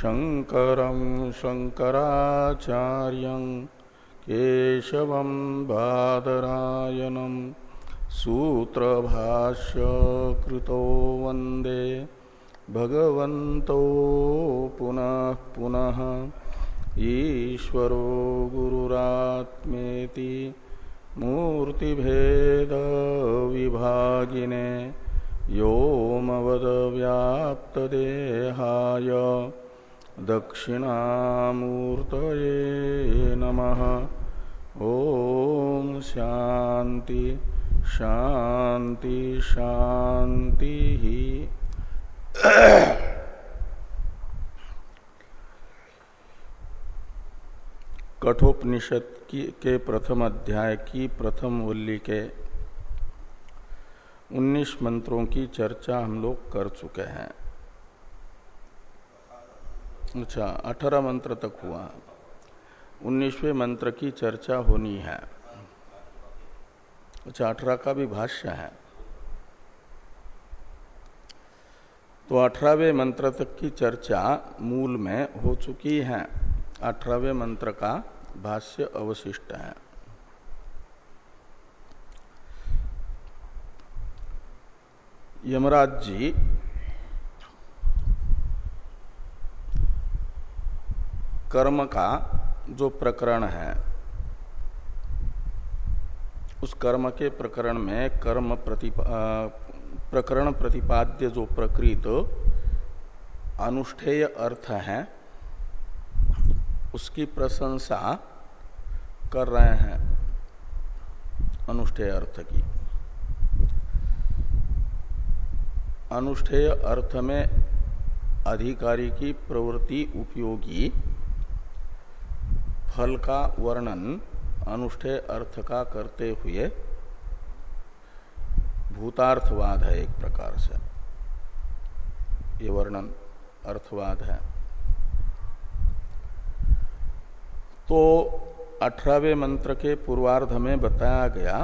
शङ्करं शङ्कराचार्यं केशवं बादरायणं सूत्रभाष्यकृतो वंदे भगवन्तौ पुनः पुनः ईश्वरो गुरुरात्मेति मूर्तिभेदविभागिने व्योमवदव्याप्तदेहाय दक्षिणामूर्तये नमः। ॐ शांति शांति शान्तिः। कठोपनिषद की, के प्रथम अध्याय की प्रथम वल्ली के 19 मंत्रों की चर्चा हम लोग कर चुके हैं। अच्छा अठारह मंत्र तक हुआ। उन्नीसवें मंत्र की चर्चा होनी है। अच्छा अठारह का भी भाष्य है। तो अठारहवें मंत्र तक की चर्चा मूल में हो चुकी है। अठारहवें मंत्र का भाष्य अवशिष्ट है। यमराज जी कर्म का जो प्रकरण है, उस कर्म के प्रकरण में कर्म प्रतिपा प्रकरण प्रतिपाद्य जो प्रकृत अनुष्ठेय अर्थ है, उसकी प्रशंसा कर रहे हैं अनुष्ठेय अर्थ की। अनुष्ठेय अर्थ में अधिकारी की प्रवृत्ति उपयोगी फल का वर्णन अनुष्ठेय अर्थ का करते हुए भूतार्थवाद है एक प्रकार से। ये वर्णन अर्थवाद है। तो अठारहवें मंत्र के पूर्वार्ध में बताया गया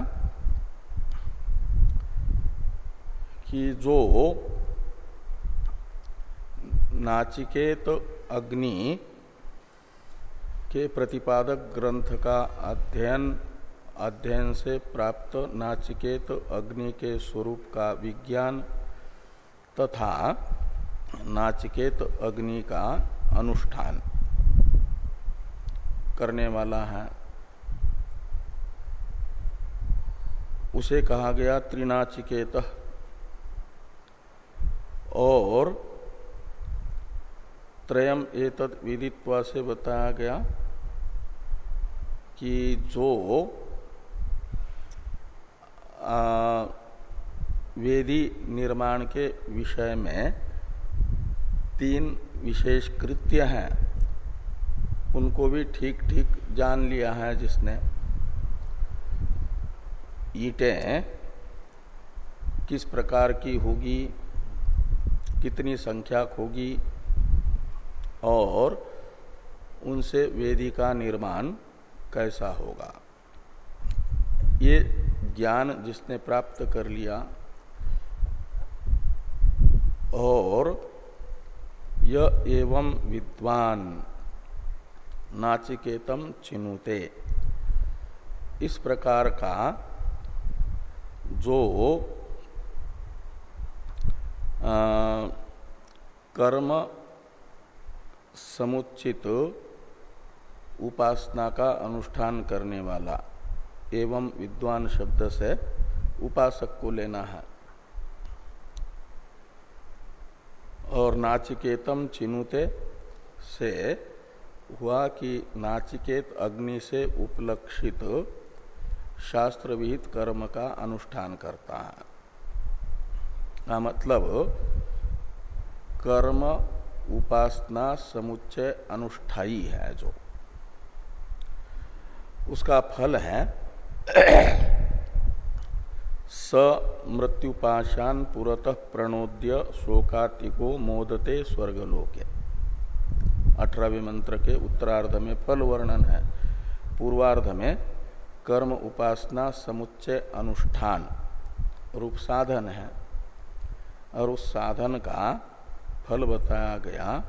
कि जो नाचिकेत अग्नि के प्रतिपादक ग्रंथ का अध्ययन अध्ययन से प्राप्त नाचिकेत अग्नि के स्वरूप का विज्ञान तथा नाचिकेत अग्नि का अनुष्ठान करने वाला है। उसे कहा गया त्रिनाचिकेत। और त्रयम एतद विदित्वा से बताया गया कि जो आ, वेदी निर्माण के विषय में तीन विशेष कृत्य हैं उनको भी ठीक ठीक जान लिया है जिसने। ईटें किस प्रकार की होगी कितनी संख्या होगी और उनसे वेदी का निर्माण कैसा होगा? ये ज्ञान जिसने प्राप्त कर लिया और यह एवं विद्वान नाचिकेतम चिनुते। इस प्रकार का जो आ, कर्म समुचित उपासना का अनुष्ठान करने वाला एवं विद्वान शब्द से उपासक को लेना है। और नाचिकेतम चिनुते से हुआ कि नाचिकेत अग्नि से उपलक्षित शास्त्र विहित कर्म का अनुष्ठान करता है। का मतलब कर्म, उपासना, समुच्चय अनुष्ठाई है जो। उसका फल है स मृत्युपाशान पुरतः प्रणोद्य शोकातिको मोदते स्वर्गलोके। अठारहवें मंत्र के उत्तरार्ध में फल वर्णन है। पूर्वार्ध में कर्म उपासना समुच्चय अनुष्ठान रूप साधन है। और उस साधन का फल बताया गया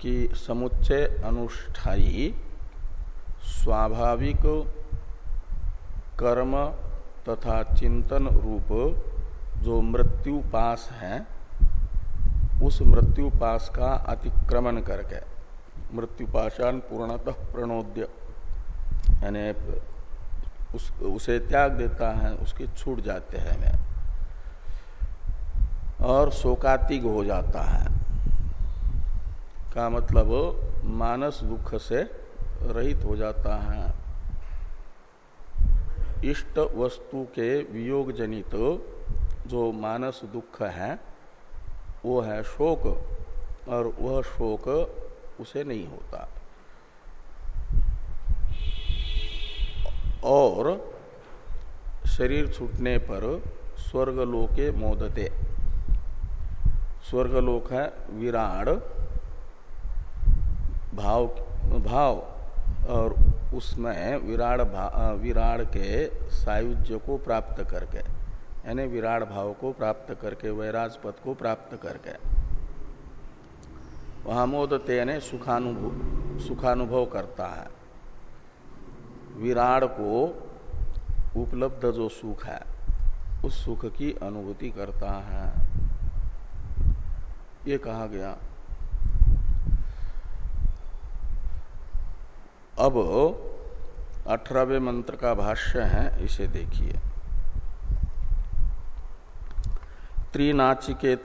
कि समुच्चय अनुष्ठाई स्वाभाविक कर्म तथा चिंतन रूप जो मृत्यु पास है उस मृत्यु पास का अतिक्रमण करके मृत्यु पाशान पूर्णतः प्रणोद्य यानी उस, उसे त्याग देता है उसके छूट जाते हैं मैं। और शोकातिग हो जाता है। का मतलब मानस दुख से रहित हो जाता है। इष्ट वस्तु के वियोग जनित जो मानस दुख है, वो है शोक, और वह शोक उसे नहीं होता। और शरीर छूटने पर स्वर्गलोके मोदते। स्वर्गलोक है विराड, भाव भाव और उसमें विराड़ विराड़ के सायुज्य को प्राप्त करके, यानी विराट भाव को प्राप्त करके, वैराज पद को प्राप्त करके। वहाँ मोदते यानी सुखानुभव सुखानुभव करता है। विराड को उपलब्ध जो सुख है, उस सुख की अनुभूति करता है। ये कहा गया। अब अठारहवें मंत्र का भाष्य है, इसे देखिए। त्रिनाचिकेत,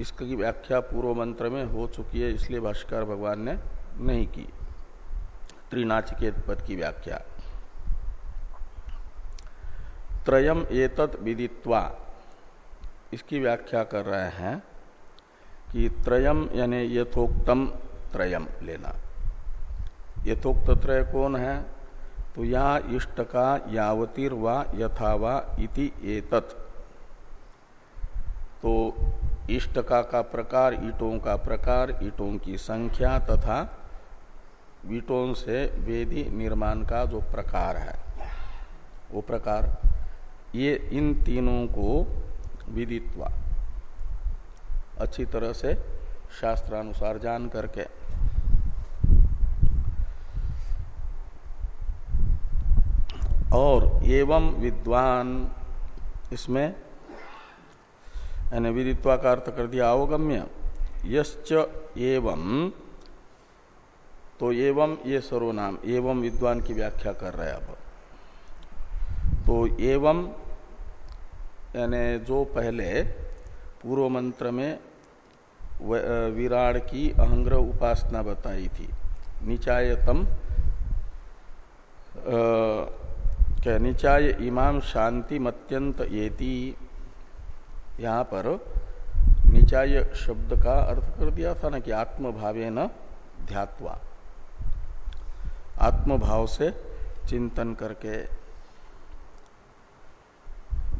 इसकी व्याख्या पूर्व मंत्र में हो चुकी है, इसलिए भाष्कर भगवान ने नहीं की। त्रिनाचिकेत पद की व्याख्या। त्रयम एतत् विदित्वा, इसकी व्याख्या कर रहे हैं कि त्रयम यानी यथोक्तम त्रयम लेना। यथोक्त त्रय कौन है तो या इष्ट का यावतीर वा यथावा इति एतत्। तो इष्ट का का प्रकार, ईटों का प्रकार, ईटों की संख्या तथा ईटों से वेदी निर्माण का जो प्रकार है, वो प्रकार, ये इन तीनों को विदित्वा। अच्छी तरह से शास्त्रानुसार जान करके और एवं विद्वान। इसमें यानी विदित्वा का अर्थ कर दिया अवगम्य। यश्च एवं तो एवं ये सर्वनाम, एवं विद्वान की व्याख्या कर रहे अब। तो एवं, यानी जो पहले पूर्व मंत्र में विराड की अहंग्रह उपासना बताई थी, निचायतम निचाय इमाम शांति मत्यंत येती। यहाँ पर निचाय शब्द का अर्थ कर दिया था ना कि आत्मभावे न ध्यात्वा। आत्मभाव से चिंतन करके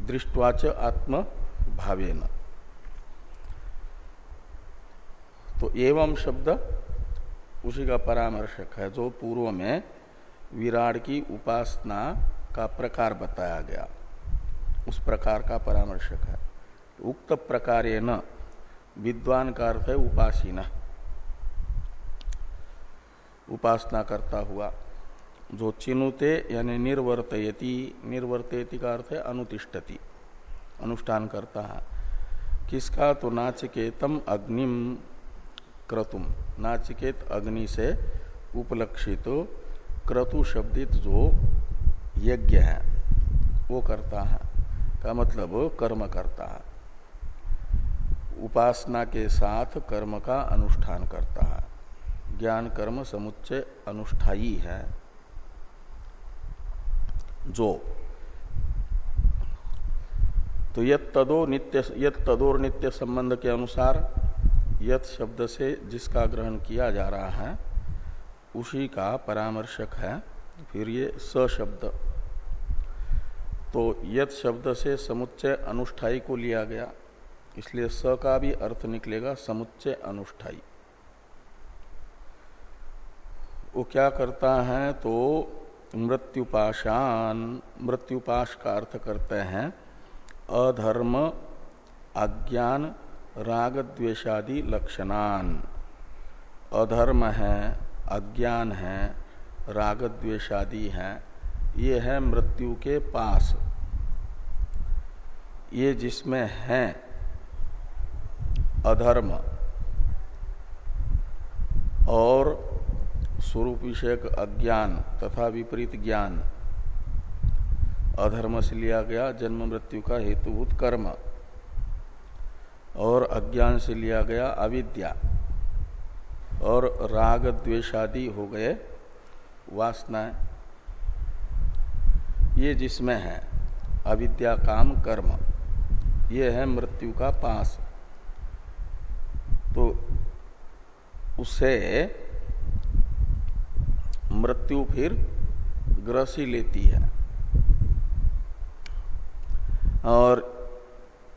दृष्टवाच आत्म भावे न। तो एवं शब्द उसी का परामर्शक है, जो पूर्व में विराट की उपासना का प्रकार बताया गया। उस प्रकार का परामर्शक है। उक्त प्रकार न विद्वान का अर्थ है उपासीन। उपासना करता हुआ, जो चिनुते यानी निर्वर्तयति निर्वर्तयति का अर्थ है अनुतिष्ठति। अनुष्ठान करता है। किसका? तो नाचिकेतम अग्निम क्रतुम नाचिकेत अग्नि से उपलक्षित क्रतु शब्दित जो यज्ञ है, वो करता है। का मतलब कर्म करता है। उपासना के साथ कर्म का अनुष्ठान करता है। ज्ञान कर्म समुच्चय अनुष्ठाई है। जो तो यत तदो नित्य तदोर नित्य संबंध के अनुसार यत शब्द से जिसका ग्रहण किया जा रहा है, उसी का परामर्शक है। फिर ये स शब्द। तो यत शब्द से समुच्चय अनुष्ठाई को लिया गया। इसलिए स का भी अर्थ निकलेगा समुच्चय अनुष्ठाई। वो क्या करता है तो मृत्युपाशान, मृत्युपाश का अर्थ करते हैं, अधर्म, अज्ञान, राग द्वेषादि लक्षणान। अधर्म है, अज्ञान है, राग द्वेषादि है ये है मृत्यु के पास। ये जिसमें है अधर्म और स्वरूप विषयक अज्ञान तथा विपरीत ज्ञान। अधर्म से लिया गया जन्म मृत्यु का हेतुभूत कर्म और अज्ञान से लिया गया अविद्या और राग द्वेषादि हो गए वासनाएँ। ये जिसमें है, अविद्या काम कर्म, ये है मृत्यु का पास। तो उसे मृत्यु फिर ग्रसी लेती है। और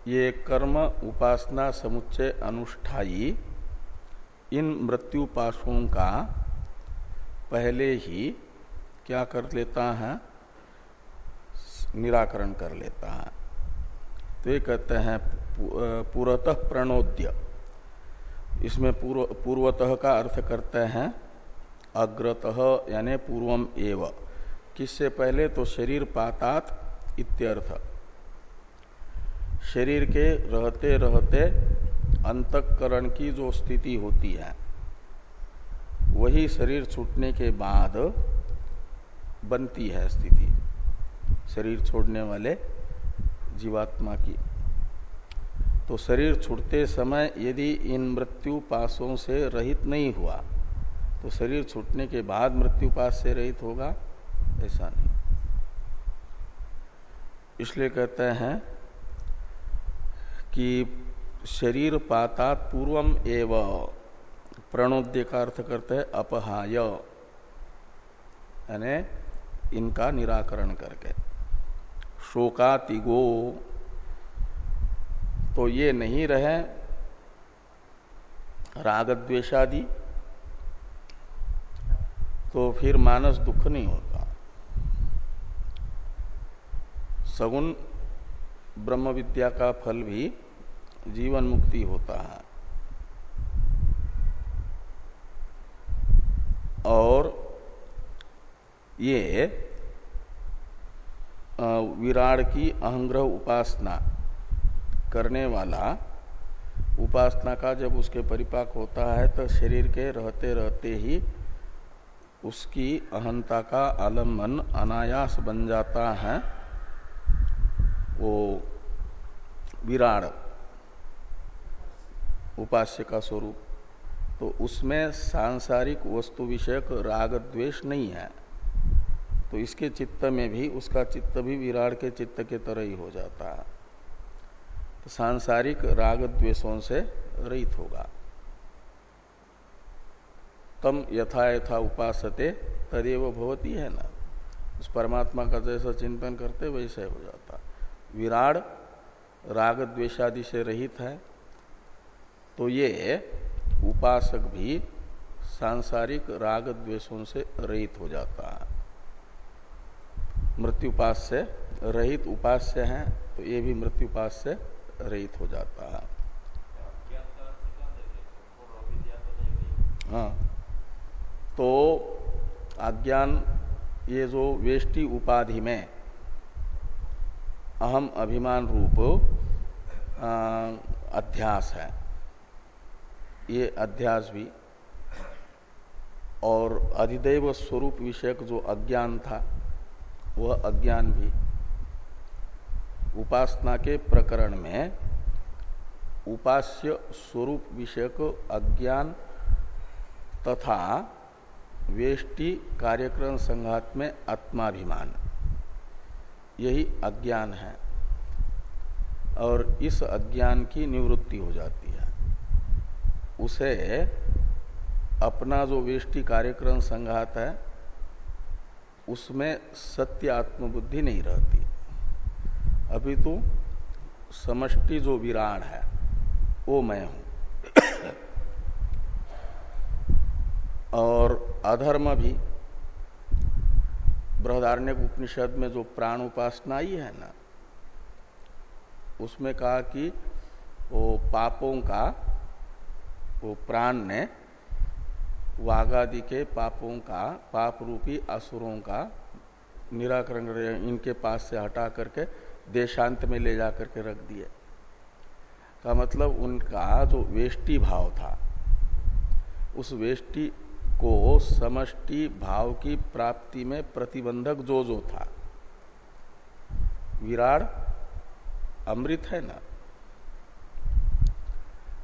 ये कर्म उपासना समुच्चय अनुष्ठाई इन मृत्यु पाशों का पहले ही क्या कर लेता है? निराकरण कर लेता है। तो ये कहते हैं पूर्वतः प्रणोद्य। इसमें पूर्व, पूर्वतः का अर्थ करते हैं, अग्रतः, यानि पूर्वम एव। किससे पहले? तो शरीर पातात इत्यर्थ। शरीर के रहते रहते अंतकरण की जो स्थिति होती है, वही शरीर छूटने के बाद बनती है स्थिति। शरीर छोड़ने वाले जीवात्मा की। तो शरीर छूटते समय यदि इन मृत्यु पासों से रहित नहीं हुआ तो शरीर छूटने के बाद मृत्यु पास से रहित होगा? ऐसा नहीं। इसलिए कहते हैं कि शरीर पाता पूर्वम एव। प्रणोद्य का अर्थ करते हैं अपहाय। यानी इनका निराकरण करके। शोकातिगो। तो ये नहीं रहे राग द्वेषादि तो फिर मानस दुख नहीं होता। सगुण ब्रह्म विद्या का फल भी जीवन मुक्ति होता है। और ये विराड की अहंग्रह उपासना करने वाला, उपासना का जब उसके परिपाक होता है तो शरीर के रहते रहते ही उसकी अहंता का आलंबन अनायास बन जाता है, वो विराड उपास्य का स्वरूप। तो उसमें सांसारिक वस्तु विषयक राग द्वेष नहीं है। तो इसके चित्त में भी, उसका चित्त भी विराट के चित्त के तरह ही हो जाता है। तो सांसारिक राग द्वेषों से रहित होगा। तम यथा यथा उपासते, तदेव भवती, है ना? उस परमात्मा का जैसा चिंतन करते, वैसे हो जाता। विराड राग द्वेषादि से रहित है तो ये उपासक भी सांसारिक राग द्वेषों से रहित हो जाता है। मृत्युपास से रहित उपास्य है तो ये भी मृत्युपास से रहित हो जाता है। हाँ। तो अज्ञान ये जो वेष्टि उपाधि में अहम अभिमान रूप अध्यास है। ये अध्यास भी और अधिदेव स्वरूप विषयक जो अज्ञान था वह अज्ञान भी। उपासना के प्रकरण में उपास्य स्वरूप विषयक अज्ञान तथा वेष्टि कार्यक्रम संघात में आत्माभिमान। यही अज्ञान है और इस अज्ञान की निवृत्ति हो जाती है। उसे अपना जो वेष्टि कार्यक्रम संघात है उसमें सत्य आत्मबुद्धि नहीं रहती। अभी तो समष्टि जो विराट है, वो मैं हूँ। और अधर्म भी बृहदारण्य उपनिषद में जो प्राण उपासना आई है ना, उसमें कहा कि वो पापों का, वो प्राण ने वाघादि के पापों का पाप रूपी असुरों का निराकरण इनके पास से हटा करके देशांत में ले जा करके रख दिए। का मतलब उनका जो वेष्टि भाव था, उस वेष्टि को समष्टि भाव की प्राप्ति में प्रतिबंधक जो जो था, विराट, अमृत है ना?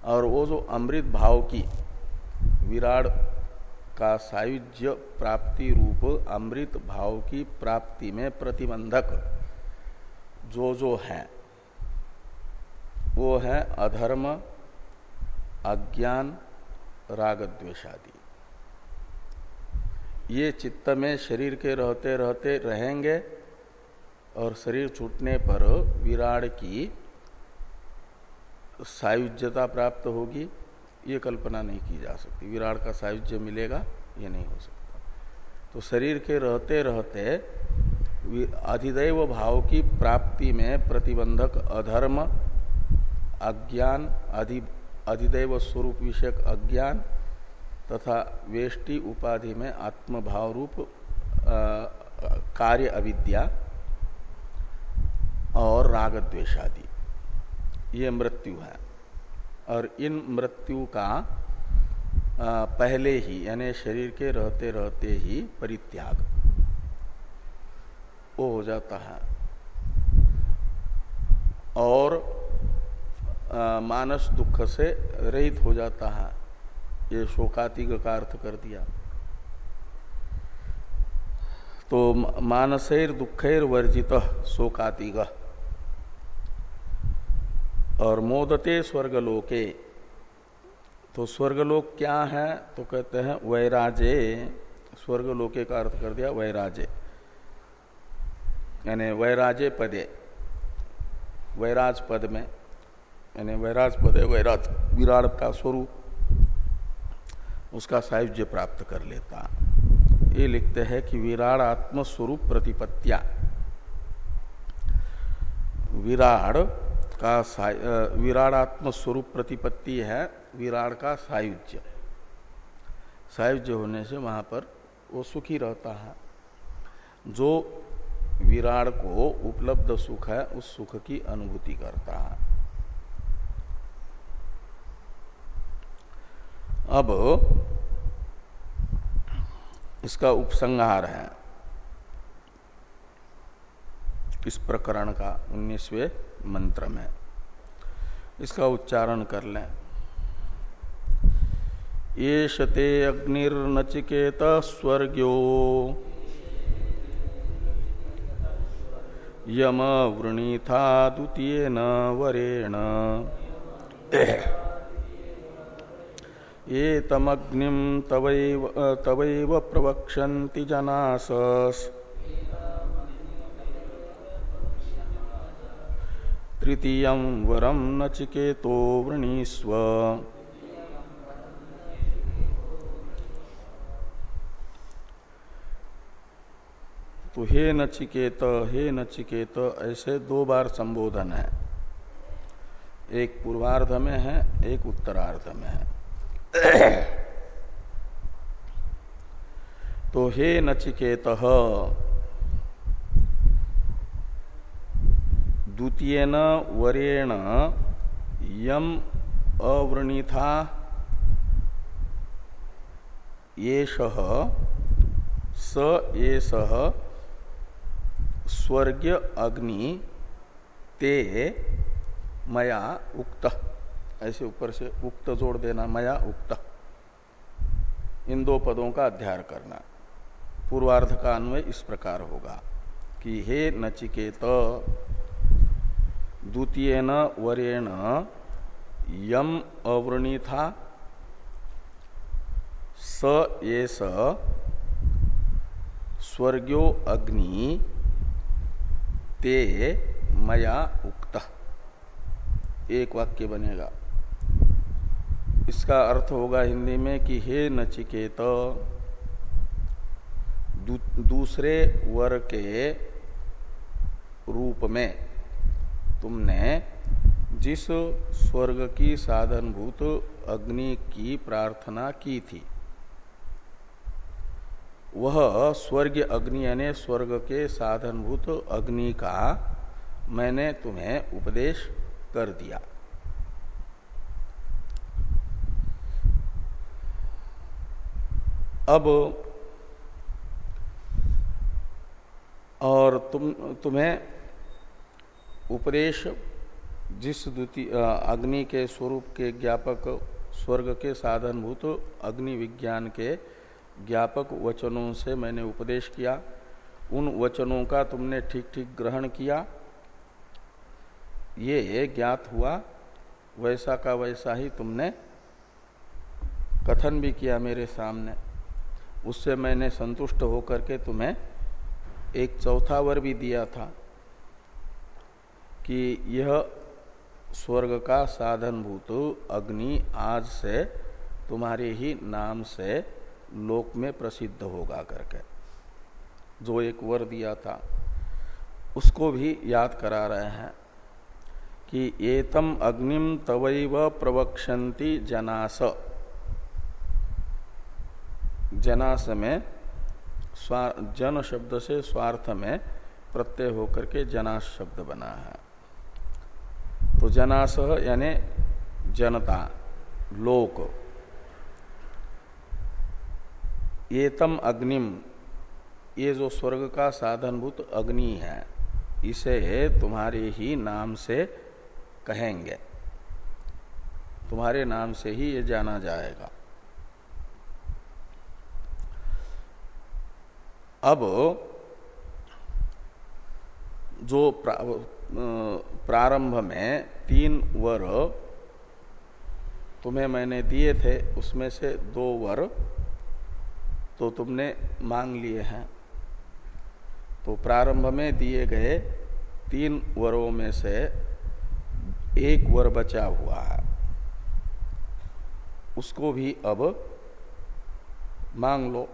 और वो जो अमृत भाव की, विराट का सायुज्य प्राप्ति रूप अमृत भाव की प्राप्ति में प्रतिबंधक जो जो है, वो है अधर्म, अज्ञान राग द्वेषादि ये चित्त में शरीर के रहते रहते रहेंगे और शरीर छूटने पर विराड की सायुज्यता प्राप्त होगी। ये कल्पना नहीं की जा सकती। विराट का सायुज्य मिलेगा, ये नहीं हो सकता। तो शरीर के रहते रहते अधिदैव भाव की प्राप्ति में प्रतिबंधक अधर्म, अज्ञान, अधि, अधिदैव स्वरूप विषयक अज्ञान तथा वेष्टि उपाधि में आत्मभाव रूप कार्य अविद्या और राग ये मृत्यु है। और इन मृत्यु का पहले ही, यानी शरीर के रहते रहते ही परित्याग। वो हो जाता है। और मानस दुख से रहित हो जाता है। ये शोकातिग का अर्थ कर दिया। तो मानसेर दुखेर वर्जित शोकातिग। और मोदते स्वर्गलोके। तो स्वर्गलोक क्या है? तो कहते हैं वैराजे। स्वर्गलोके का अर्थ कर दिया वैराजे। यानी वैराजे पदे। वैराज पद में। यानी वैराज पद वैराज। विराट का स्वरूप। उसका सायुज्य प्राप्त कर लेता। ये लिखते हैं कि विराट आत्मस्वरूप प्रतिपत्तिया। विराट का विराट आत्मस्वरूप प्रतिपत्ति है विराड का सायुज्य। सायुज्य होने से वहाँ पर वो सुखी रहता है। जो विराट को उपलब्ध सुख है, उस सुख की अनुभूति करता है। अब इसका उपसंहार है। इस प्रकरण का उन्नीसवे मंत्र में। इसका उच्चारण कर लें। ये शते अग्निर्नचिकेत स्वर्ग्यो। यम वृणीथा द्वितीय न वरेण। ये तमग्निम तवैव तवैव प्रवक्षन्ति जनास तृतीय वरम नचिकेतो वृणीस्व। तो हे नचिकेत हे नचिकेत, ऐसे दो बार संबोधन है। एक पूर्वार्ध में है, एक उत्तरार्ध में है। तो हे नचिकेत द्वितीय वरेण यम अवृणीथा येष स एष स्वर्ग अग्नि ते मया उक्त। ऐसे ऊपर से उक्त जोड़ देना, मया उक्त। इन दो पदों का अध्याय करना। पूर्वार्ध का अन्वय इस प्रकार होगा कि हे नचिकेत द्वितीय न वरेण यम अवृणी था स ये स स्वर्गो अग्नि ते मया उक्त। एक वाक्य बनेगा। इसका अर्थ होगा हिंदी में कि हे नचिकेत दूसरे वर के रूप में। तुमने जिस स्वर्ग की साधनभूत अग्नि की प्रार्थना की थी, वह स्वर्ग अग्नि यानी स्वर्ग के साधनभूत अग्नि का मैंने तुम्हें उपदेश कर दिया। अब और तुम, तुम्हें उपदेश जिस द्वितीय अग्नि के स्वरूप के ज्ञापक, स्वर्ग के साधनभूत अग्नि विज्ञान के ज्ञापक वचनों से मैंने उपदेश किया। उन वचनों का तुमने ठीक ठीक ग्रहण किया। ये ज्ञात हुआ। वैसा का वैसा ही तुमने कथन भी किया मेरे सामने। उससे मैंने संतुष्ट होकर के तुम्हें एक चौथा वर भी दिया था। कि यह स्वर्ग का साधनभूत अग्नि आज से तुम्हारे ही नाम से लोक में प्रसिद्ध होगा करके। जो एक वर दिया था, उसको भी याद करा रहे हैं कि एतम अग्निम तवैव प्रवक्षंति जनास। जनास में जन शब्द से स्वार्थ में प्रत्यय होकर के जनास शब्द बना है। तो जनास यानी जनता, लोक। एतम अग्निम, ये जो स्वर्ग का साधनभूत अग्नि है, इसे तुम्हारे ही नाम से कहेंगे। तुम्हारे नाम से ही ये जाना जाएगा। अब जो प्रारंभ में तीन वर तुम्हें मैंने दिए थे, उसमें से दो वर तो तुमने मांग लिए हैं। तो प्रारंभ में दिए गए तीन वरों में से एक वर बचा हुआ है। उसको भी अब मांग लो।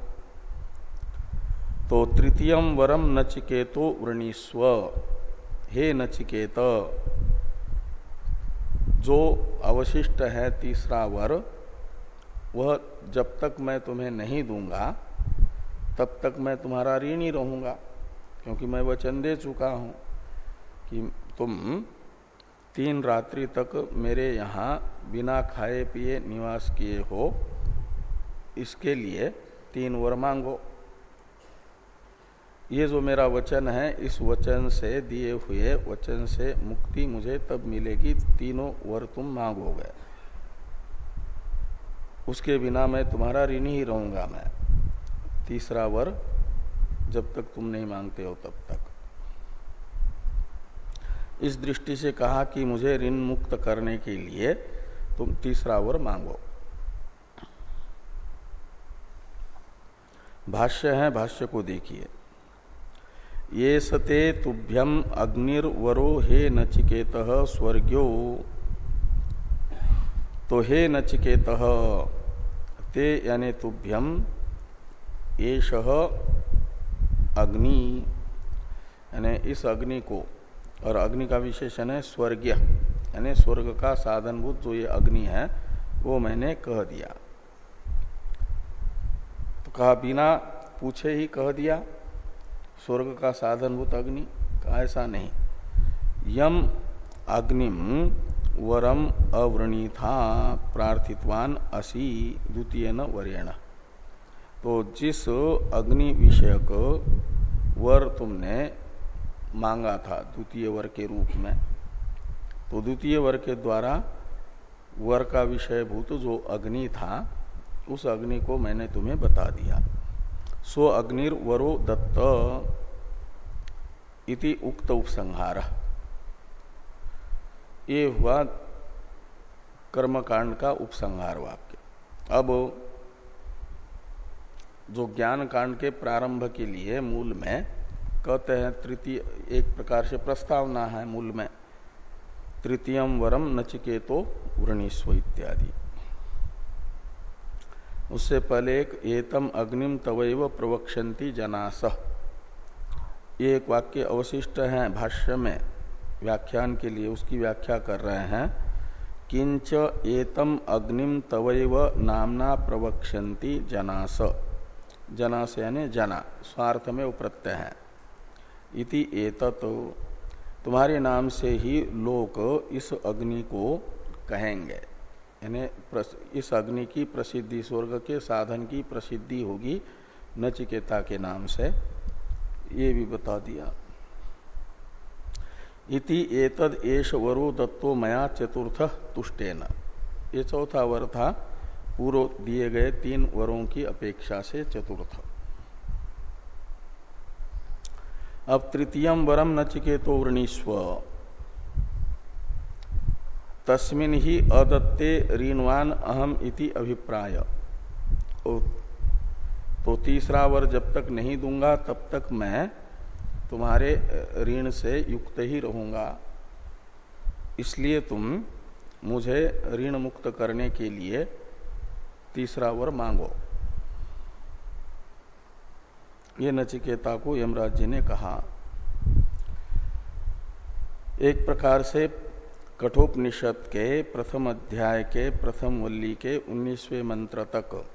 तो तृतीयम वरम नचिकेतो वृणीस्व हे नचिकेत, जो अवशिष्ट है तीसरा वर, वह जब तक मैं तुम्हें नहीं दूँगा, तब तक मैं तुम्हारा ऋण रहूँगा, क्योंकि मैं वचन दे चुका हूँ कि तुम तीन रात्रि तक मेरे यहाँ बिना खाए पिए निवास किए हो। इसके लिए तीन वर मांगो। ये जो मेरा वचन है, इस वचन से दिए हुए वचन से मुक्ति मुझे तब मिलेगी तीनों वर तुम मांगोगे। उसके बिना मैं तुम्हारा ऋणी ही रहूँगा मैं। तीसरा वर, जब तक तुम नहीं मांगते हो तब तक। इस दृष्टि से कहा कि मुझे ऋण मुक्त करने के लिए तुम तीसरा वर मांगो। भाष्य है, भाष्य को देखिए। ये सते तुभ्यम अग्निर्वरो हे नचिकेत स्वर्ग्यो तो हे नचिकेत, ते यानी तुभ्यम, एष अग्नि। यानी इस अग्नि को, और अग्नि का विशेषण है स्वर्गीय। यानी स्वर्ग का साधनभूत जो ये अग्नि है, वो मैंने कह दिया। तो कहा, बिना पूछे ही कह दिया स्वर्ग का साधनभूत अग्नि? ऐसा नहीं। यम अग्निम वरम अवृणी था प्रार्थितवान असी द्वितीय न वरेण तो जिस अग्नि विषयक वर तुमने मांगा था द्वितीय वर के रूप में तो द्वितीय वर के द्वारा वर का विषय भूत जो अग्नि था, उस अग्नि को मैंने तुम्हें बता दिया। सो अग्निर्वरो दत्त इति उक्त उपसंहार। ये हुआ कर्मकांड का उपसंहार वाक्य अब जो ज्ञान कांड के प्रारंभ के लिए मूल में कहते हैं तृतीय, एक प्रकार से प्रस्तावना है मूल में तृतीयम वरम नचिकेतो वृणीस्व इत्यादि। उससे पहले एक एतम अग्निम तवैव प्रवक्षंती जनास। ये एक वाक्य अवशिष्ट है भाष्य में, व्याख्यान के लिए, उसकी व्याख्या कर रहे हैं। किंच एतम अग्निम तवैव नामना प्रवक्षंती जनास। जनास यानी जना, स्वार्थ में वो प्रत्यय है। इति एतत, तुम्हारे नाम से ही लोग इस अग्नि को कहेंगे। यानी इस अग्नि की प्रसिद्धि, स्वर्ग के साधन की प्रसिद्धि होगी नचिकेता के नाम से। ये भी बता दिया। इति एतद एष वरो दत्तो मया चतुर्थ तुष्टेन। ये चौथा वर था। पूर्व दिए गए तीन वरों की अपेक्षा से चतुर्थ। अब तृतीयम वरम नचिकेतो वृणीस्व तस्मिन ही अदत्ते ऋणवान अहम इति अभिप्राय। तो तीसरा वर जब तक नहीं दूँगा, तब तक मैं तुम्हारे ऋण से युक्त ही रहूँगा। इसलिए तुम मुझे ऋण मुक्त करने के लिए तीसरा वर मांगो। ये नचिकेता को यमराज जी ने कहा। एक प्रकार से कठोपनिषद के प्रथम अध्याय के प्रथम वल्ली के उन्नीसवें मंत्र तक।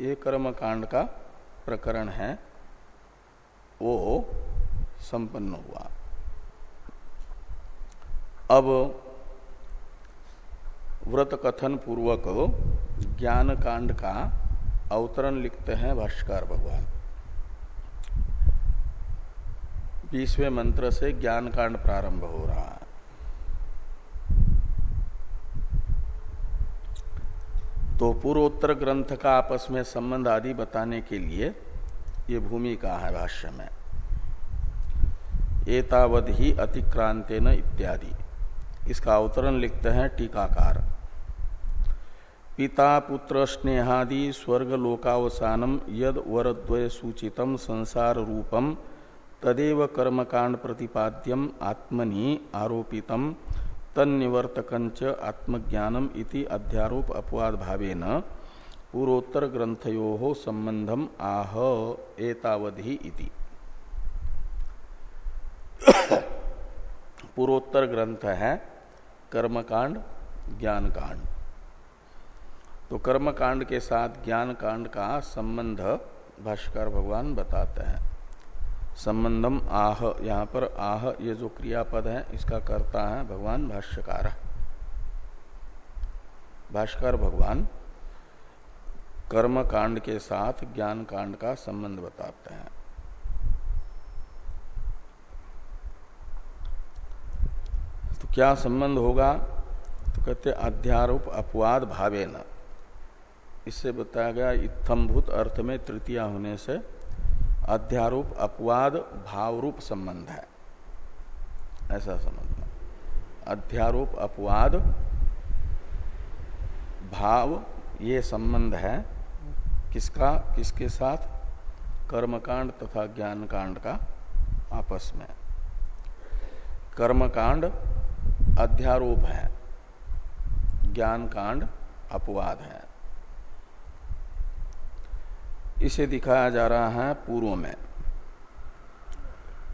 ये कर्म कांड का प्रकरण है। वो संपन्न हुआ। अब व्रत कथन पूर्वक ज्ञान कांड का अवतरण लिखते हैं भाष्कर भगवान। बीसवें मंत्र से ज्ञान कांड प्रारंभ हो रहा है। तो पूर्वोत्तर ग्रंथ का आपस में संबंध आदि बताने के लिए ये भूमिका है भाष्य में एतावध ही अतिक्रांतेन इत्यादि। इसका अवतरण लिखते हैं टीकाकार। पिता, पुत्र, स्नेहादि स्वर्ग लोकावसानम यद वरद्वय सूचितम संसार रूपम तदेव कर्मकांड प्रतिपाद्यम आत्मनि आरोपितम तन्निवर्तकंच आत्मज्ञानम इति अध्यारोप अपवाद भावेन पूर्वोत्तर ग्रंथयो संबंधम आह एतावधि इति। पूर्वोत्तर ग्रंथ है, कर्मकांड ज्ञान कांड तो कर्मकांड के साथ ज्ञान कांड का संबंध भाष्कर भगवान बताते हैं। संबंधम आह, यहाँ पर आह, ये जो क्रियापद है, इसका करता है भगवान भाष्यकार। भाष्कर भगवान कर्म कांड के साथ ज्ञान कांड का संबंध बताते हैं। तो क्या संबंध होगा? तो कहते अध्यारोप अपवाद भावे न इससे बताया गया इत्थम्भूत अर्थ में तृतीया होने से अध्यारोप अपवाद भाव रूप संबंध है। ऐसा समझना। अध्यारोप अपवाद, भाव, ये संबंध है किसका, किसके साथ? कर्मकांड तथा ज्ञान कांड का आपस में। कर्मकांड अध्यारोप है। ज्ञान कांड अपवाद है। इसे दिखाया जा रहा है पूर्व में,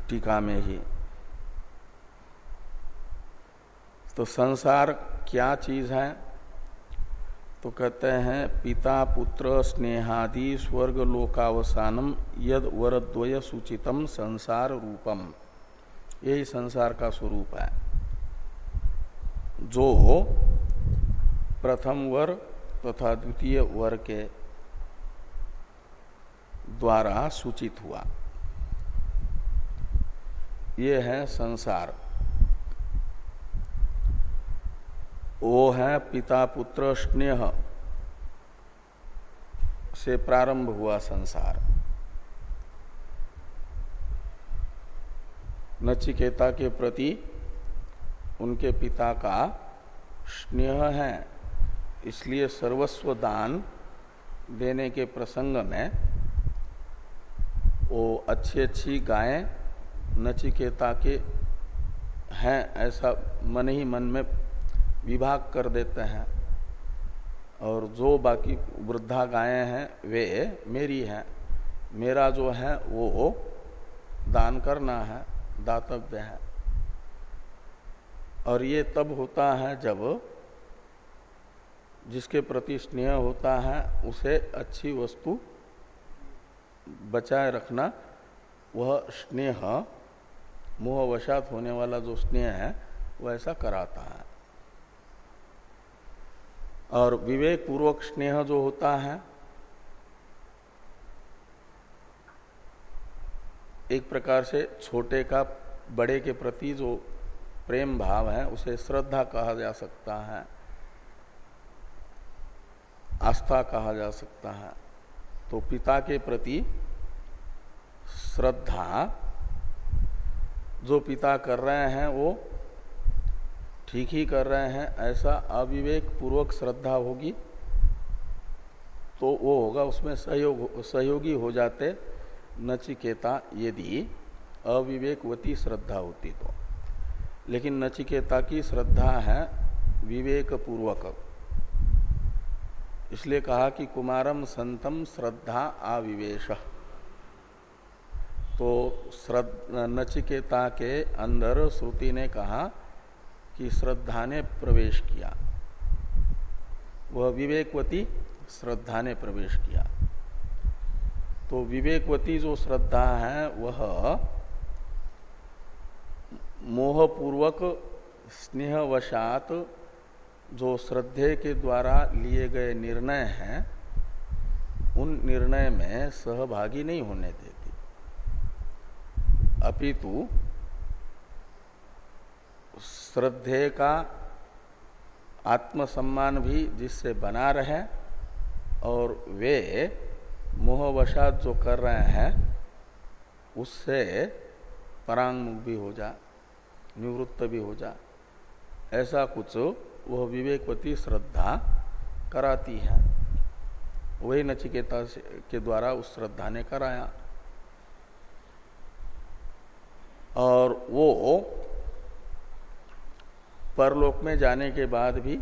टीका में ही। तो संसार क्या चीज़ है? तो कहते हैं, पिता, पुत्र, स्नेहादि, स्वर्ग, लोकावसानम, यद वरद्वय सूचितम संसार रूपम। यही संसार का स्वरूप है। जो हो, प्रथम वर तथा द्वितीय वर के द्वारा सूचित हुआ। ये है संसार। वो है पिता, पुत्र, स्नेह से प्रारंभ हुआ संसार। नचिकेता के प्रति उनके पिता का स्नेह है, इसलिए सर्वस्व दान देने के प्रसंग में वो अच्छी अच्छी गायें नचिकेता के हैं, ऐसा मन ही मन में विभाग कर देते हैं। और जो बाकी वृद्धा गायें हैं, वे मेरी हैं। मेरा जो है, वो दान करना है, दातव्य है। और ये तब होता है जब जिसके प्रति स्नेह होता है, उसे अच्छी वस्तु बचाए रखना, वह स्नेह, मोहवशात होने वाला जो स्नेह है, वह ऐसा कराता है। और विवेक पूर्वक स्नेह जो होता है, एक प्रकार से छोटे का, बड़े के प्रति जो प्रेम भाव है, उसे श्रद्धा कहा जा सकता है, आस्था कहा जा सकता है। तो पिता के प्रति श्रद्धा जो पिता कर रहे हैं, वो ठीक ही कर रहे हैं, ऐसा अविवेक पूर्वक श्रद्धा होगी तो वो होगा, उसमें सहयोग सहयोगी हो जाते। नचिकेता यदि अविवेकवती श्रद्धा होती तो। लेकिन नचिकेता की श्रद्धा है विवेक पूर्वक इसलिए कहा कि कुमारम संतम श्रद्धा आविवेश। तो नचिकेता के अंदर श्रुति ने कहा कि श्रद्धा ने प्रवेश किया। वह विवेकवती श्रद्धा ने प्रवेश किया। तो विवेकवती जो श्रद्धा है, वह मोहपूर्वक, स्नेहवशात जो श्रद्धे के द्वारा लिए गए निर्णय हैं, उन निर्णय में सहभागी नहीं होने देती। अपितु, श्रद्धे का आत्मसम्मान भी जिससे बना रहे और वे मोहवशात जो कर रहे हैं, उससे परांगमुख भी हो जा, निवृत्त भी हो जा। ऐसा कुछ वह विवेकवती श्रद्धा कराती है। वही नचिकेता के द्वारा उस श्रद्धा ने कराया। और वो परलोक में जाने के बाद भी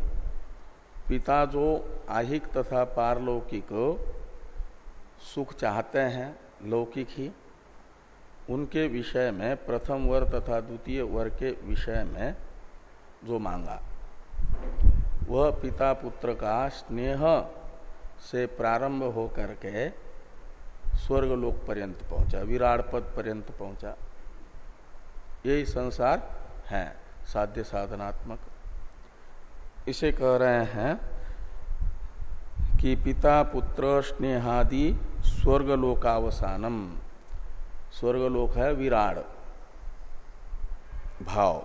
पिता जो आहिक तथा पारलौकिक सुख चाहते हैं, लौकिक ही, उनके विषय में प्रथम वर तथा द्वितीय वर के विषय में जो मांगा। वह पिता पुत्र का स्नेह से प्रारंभ हो करके स्वर्गलोक पर्यंत पहुँचा विराट पद पर्यंत पहुँचा। यही संसार है, साध्य साधनात्मक। इसे कह रहे हैं कि पिता पुत्र स्नेहादि स्वर्गलोकावसानम। स्वर्गलोक है विराड भाव।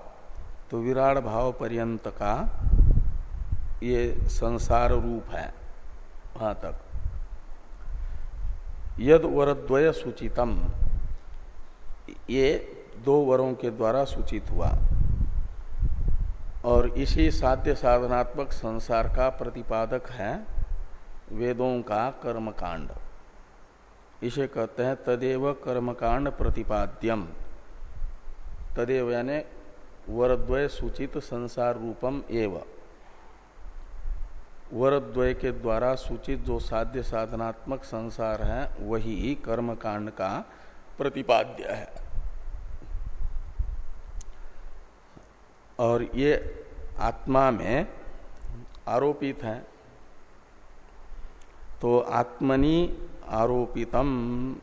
तो विराड भाव पर्यंत का ये संसार रूप है, वहाँ तक। यद वरद्वय सूचितम, ये दो वरों के द्वारा सूचित हुआ। और इसी साध्य साधनात्मक संसार का प्रतिपादक है वेदों का कर्मकांड। इसे कहते हैं तदेव कर्मकांड प्रतिपाद्यम। तदेव यानी वरद्वय सूचित संसार रूपम एव। वरद्वय के द्वारा सूचित जो साध्य साधनात्मक संसार है, वही कर्मकांड का प्रतिपाद्य है। और ये आत्मा में आरोपित है। तो आत्मनि आरोपितम।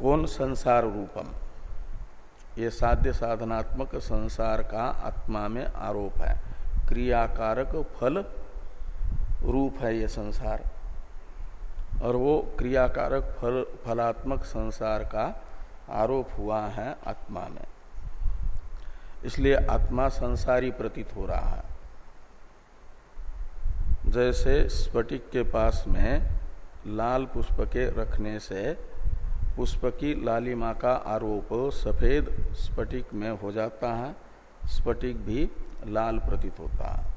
कौन संसार रूपम? ये साध्य साधनात्मक संसार का आत्मा में आरोप है। क्रियाकारक फल रूप है ये संसार। और वो क्रियाकारक फल, फलात्मक संसार का आरोप हुआ है आत्मा में। इसलिए आत्मा संसारी प्रतीत हो रहा है। जैसे स्फटिक के पास में लाल पुष्प के रखने से पुष्प की लालिमा का आरोप सफ़ेद स्फटिक में हो जाता है, स्फटिक भी लाल प्रतीत होता है।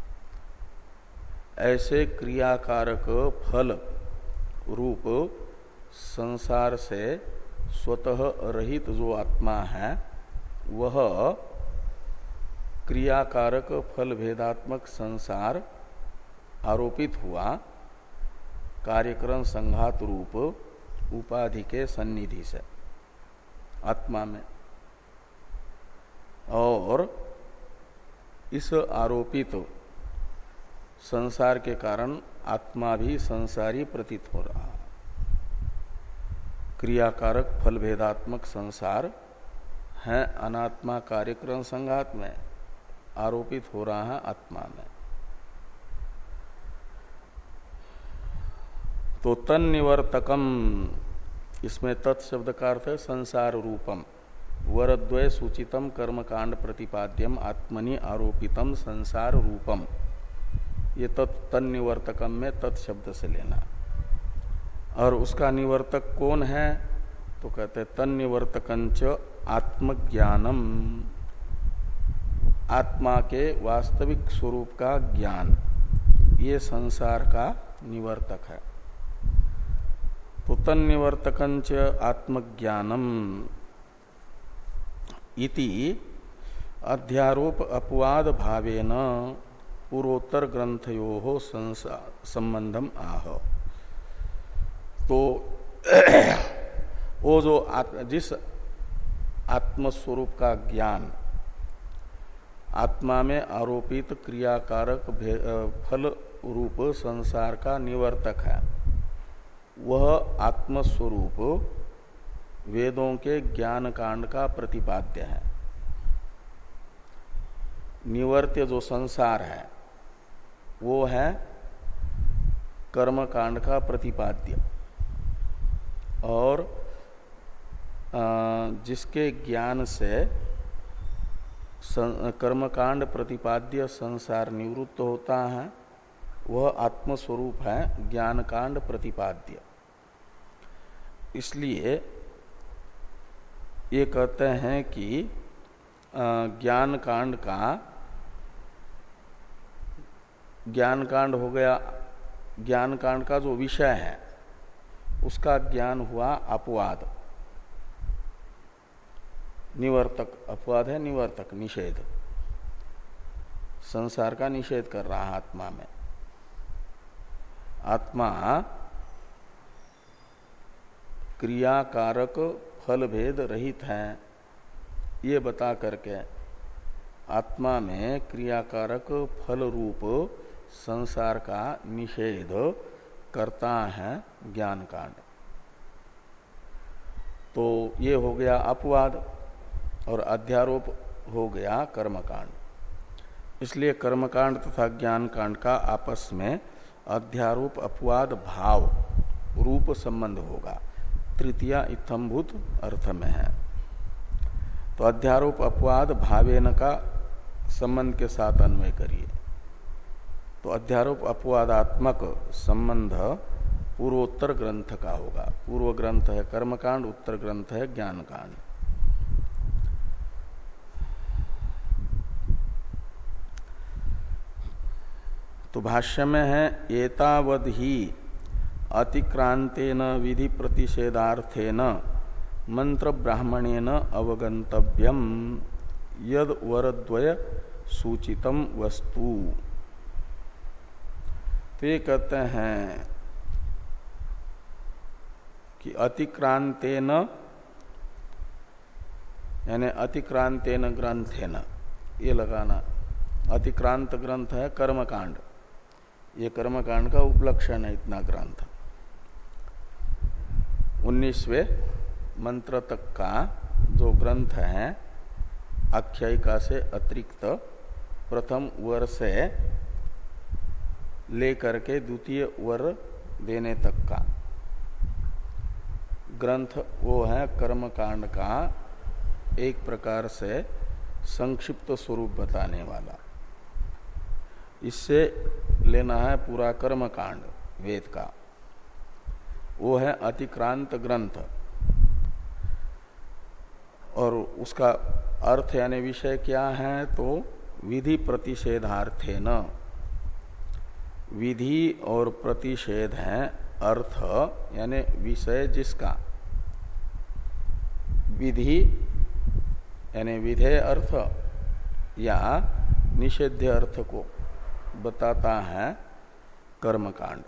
ऐसे क्रियाकारक फल रूप संसार से स्वतः रहित जो आत्मा है, वह क्रियाकारक फल भेदात्मक संसार आरोपित हुआ, कार्यक्रम संघात रूप उपाधि के सन्निधि से, आत्मा में। और इस आरोपित तो संसार के कारण आत्मा भी संसारी प्रतीत हो रहा क्रियाकारक फल भेदात्मक संसार है, अनात्मा कार्यक्रम संघात में आरोपित हो रहा है आत्मा में। तो तन निवर्तकम इसमें तत्शब्द का अर्थ है संसार रूपम वरद्वय सूचितम कर्मकांड प्रतिपाद्यम आत्मनि आरोपितम संसार रूपम ये तत् तन निवर्तकम में तत्शब्द से लेना। और उसका निवर्तक कौन है? तो कहते तन निवर्तकंच आत्मज्ञानम। आत्मा के वास्तविक स्वरूप का ज्ञान। ये संसार का निवर्तक है। तो तन निवर्तकंच आत्मज्ञानम इति अध्यारोप अपवाद भावेन पूर्वोत्तर ग्रंथयो संबंधम आह। तो वो जो आत्म, जिस आत्मस्वरूप का ज्ञान आत्मा में आरोपित क्रियाकारक फल रूप संसार का निवर्तक है वह आत्मस्वरूप वेदों के ज्ञान कांड का प्रतिपाद्य है। निवर्त्य जो संसार है, वो है कर्म कांड का प्रतिपाद्य। और जिसके ज्ञान से कर्मकांड प्रतिपाद्य संसार निवृत्त होता है, वह आत्मस्वरूप है ज्ञान कांड प्रतिपाद्य। इसलिए ये कहते हैं कि ज्ञान कांड का ज्ञान कांड हो गया ज्ञान कांड का जो विषय है, उसका ज्ञान हुआ अपवाद। निवर्तक, अपवाद है निवर्तक, निषेध। संसार का निषेध कर रहा आत्मा में। आत्मा क्रियाकारक फल भेद रहित है। ये बता करके आत्मा में क्रियाकारक फल रूप संसार का निषेध करता है ज्ञान कांड तो ये हो गया अपवाद और अध्यारोप हो गया कर्मकांड। इसलिए कर्मकांड तथा ज्ञान कांड का आपस में अध्यारोप, अपवाद, भाव, रूप संबंध होगा। तृतीया इतंभूत अर्थ में है। तो अध्यारोप अपवाद भावेन का संबंध के साथ अन्वय करिए। तो अध्यारोप अपवादात्मक संबंध पूर्वोत्तर ग्रंथ का होगा। पूर्व ग्रंथ है कर्मकांड, उत्तर ग्रंथ है ज्ञान कांड तो भाष्य में है, एतावद ही अतिक्रांतेन विधि प्रतिषेधार्थेन मंत्र ब्राह्मणेन अवगंतव्यम यद वरद्वय सूचितम वस्तु। तो ये कहते हैं कि अतिक्रांतेन, यानी अतिक्रांतेन ग्रंथेन, ये लगाना। अतिक्रांत ग्रंथ है कर्मकांड। ये कर्मकांड का उपलक्षण है इतना ग्रंथ। उन्नीसवें मंत्र तक का जो ग्रंथ है, आख्यायिका से अतिरिक्त प्रथम वर से लेकर के द्वितीय वर देने तक का ग्रंथ वो है कर्मकांड का एक प्रकार से संक्षिप्त स्वरूप बताने वाला। इससे लेना है पूरा कर्मकांड वेद का। वो है अतिक्रांत ग्रंथ। और उसका अर्थ यानी विषय क्या है तो विधि प्रतिषेधार्थे न विधि और प्रतिषेध है अर्थ यानी विषय जिसका। विधि यानी विधेय अर्थ या निषेध्य अर्थ को बताता है कर्मकांड।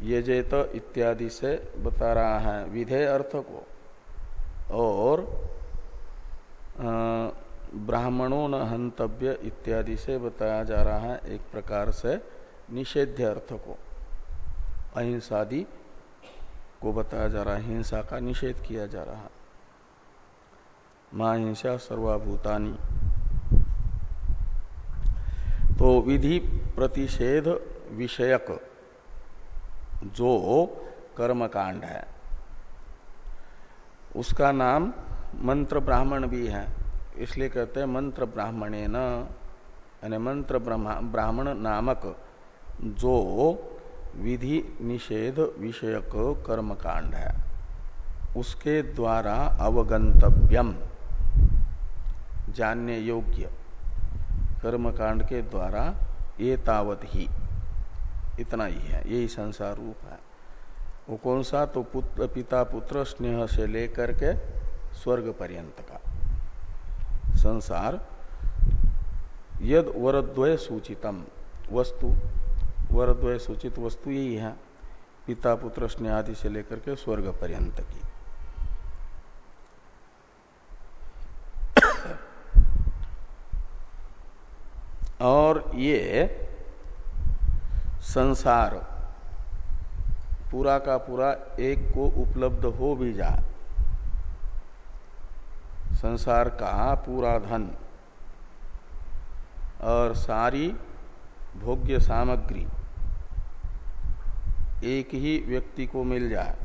ये जेत इत्यादि से बता रहा है, विधेय अर्थ को। और ब्राह्मणों न हंतव्य इत्यादि से बताया जा रहा है एक प्रकार से निषेध्य अर्थ को। अहिंसादि को बताया जा रहा है, हिंसा का निषेध किया जा रहा है। माँ हिंसा सर्वाभूतानी। तो विधि प्रतिषेध विषयक जो कर्मकांड है। उसका नाम मंत्र ब्राह्मण भी है। इसलिए कहते हैं मंत्र ब्राह्मणे न यानी मंत्र ब्राह्मण नामक जो विधि निषेध विषयक कर्मकांड है, उसके द्वारा अवगंतव्यम, जानने योग्य कर्मकांड के द्वारा ये तावत ही। इतना ही है, यही संसार रूप है। वो कौन सा? तो पुत्र, पिता, पुत्र, स्नेह से लेकर के स्वर्ग पर्यंत का। संसार, यद वरद्वय सूचितम वस्तु, वरद्वय सूचित वस्तु यही है, पिता, पुत्र, स्नेह आदि से लेकर के स्वर्ग पर्यंत की। और ये संसार पूरा का पूरा एक को उपलब्ध हो भी जाए संसार का पूरा धन और सारी भोग्य सामग्री एक ही व्यक्ति को मिल जाए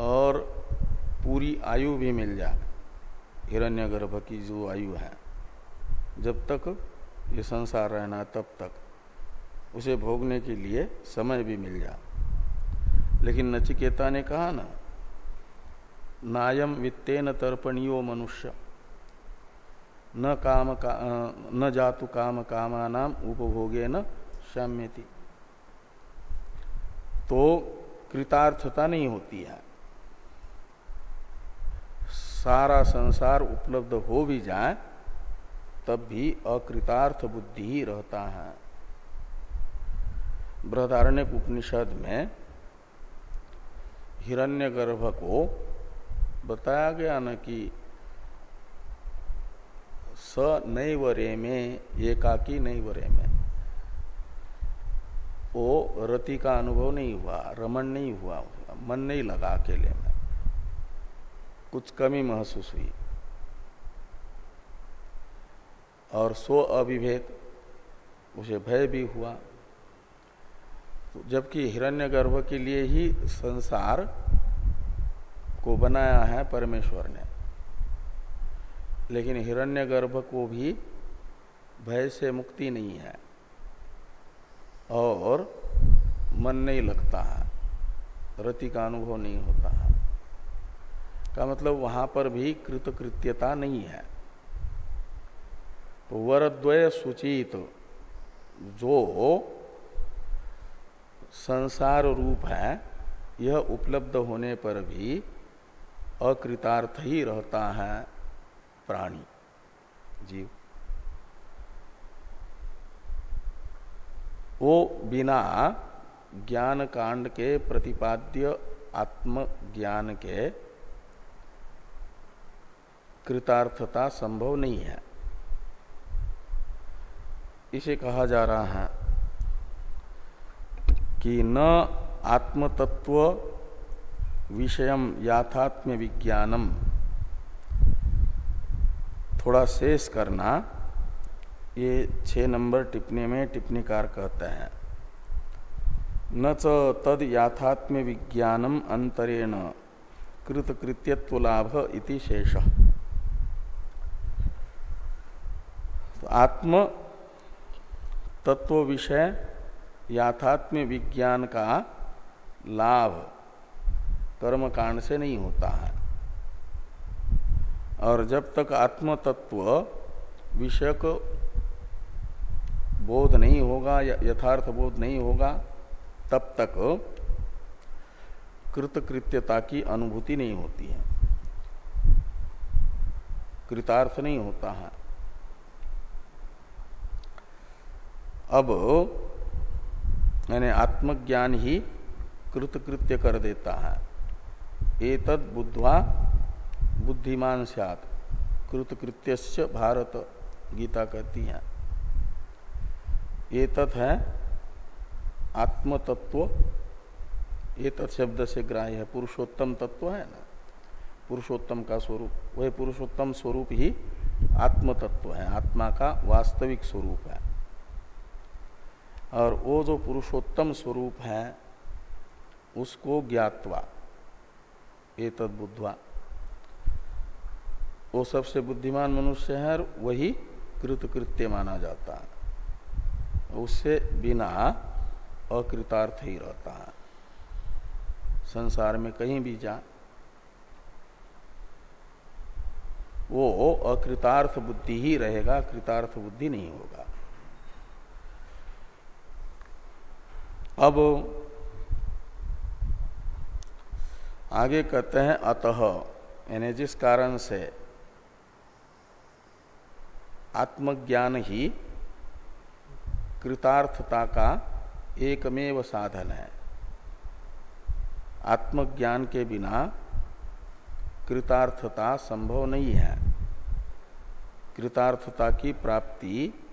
और पूरी आयु भी मिल जाए हिरण्यगर्भ की जो आयु है, जब तक ये संसार रहना तब तक। उसे भोगने के लिए समय भी मिल जा लेकिन नचिकेता ने कहा ना, नायम वित्तेन तर्पणियो मनुष्य। न काम का न जातु काम कामा नाम उपभोगे न शाम्यति। तो कृतार्थता नहीं होती है। सारा संसार उपलब्ध हो भी जाए, तब भी अकृतार्थ बुद्धि ही रहता है। बृहदारण्य उपनिषद में हिरण्यगर्भ को बताया गया न कि स नई वरे में, एकाकी नई वरे में। वो रति का अनुभव नहीं हुआ रमन नहीं हुआ, मन नहीं लगा अकेले में। कुछ कमी महसूस हुई। और सो अविभेद उसे भय भी हुआ। जबकि हिरण्यगर्भ के लिए ही संसार को बनाया है परमेश्वर ने। लेकिन हिरण्यगर्भ को भी भय से मुक्ति नहीं है और मन नहीं लगता है, रति का अनुभव नहीं होता है। का मतलब वहाँ पर भी कृतकृत्यता नहीं है। तो वरद्वय सूचित जो संसार रूप है, यह उपलब्ध होने पर भी अकृतार्थ ही रहता है प्राणी, जीव। वो बिना ज्ञान कांड के प्रतिपाद्य आत्म ज्ञान के कृतार्थता संभव नहीं है। इसे कहा जा रहा है कि न आत्मतत्व विषयम याथात्म्य विज्ञानम थोड़ा शेष करना, ये छह नंबर टिप्पणी में टिप्पणीकार कहते हैं। न च तद याथात्म्य विज्ञानम अंतरेण कृतकृत्यत्व लाभ इति शेष। तो आत्म तत्व विषय याथात्म्य विज्ञान का लाभ कर्म कांड से नहीं होता है। और जब तक आत्म तत्व विषयक बोध नहीं होगा यथार्थ बोध नहीं होगा, तब तक कृतकृत्यता की अनुभूति नहीं होती है। कृतार्थ नहीं होता है। अब यानी आत्मज्ञान ही कृतकृत्य कर देता है। एतद बुद्धवा बुद्धिमान सत कृतकृत्य भारत गीता कहती है। ये तत् है आत्मतत्व। तत्व ये शब्द से ग्राह्य है। पुरुषोत्तम तत्व है ना? पुरुषोत्तम का स्वरूप। वह पुरुषोत्तम स्वरूप ही आत्मतत्व है। आत्मा का वास्तविक स्वरूप है। और वो जो पुरुषोत्तम स्वरूप है, उसको ज्ञातवा, ये बुद्धवा वो सबसे बुद्धिमान मनुष्य है और वही कृतकृत्य माना जाता है। उससे बिना अकृतार्थ ही रहता है। संसार में कहीं भी जा, वो अकृतार्थ बुद्धि ही रहेगा, कृतार्थ बुद्धि नहीं होगा। अब आगे कहते हैं अतः, यानी जिस कारण से आत्मज्ञान ही कृतार्थता का एकमेव साधन है। आत्मज्ञान के बिना कृतार्थता संभव नहीं है। कृतार्थता की प्राप्ति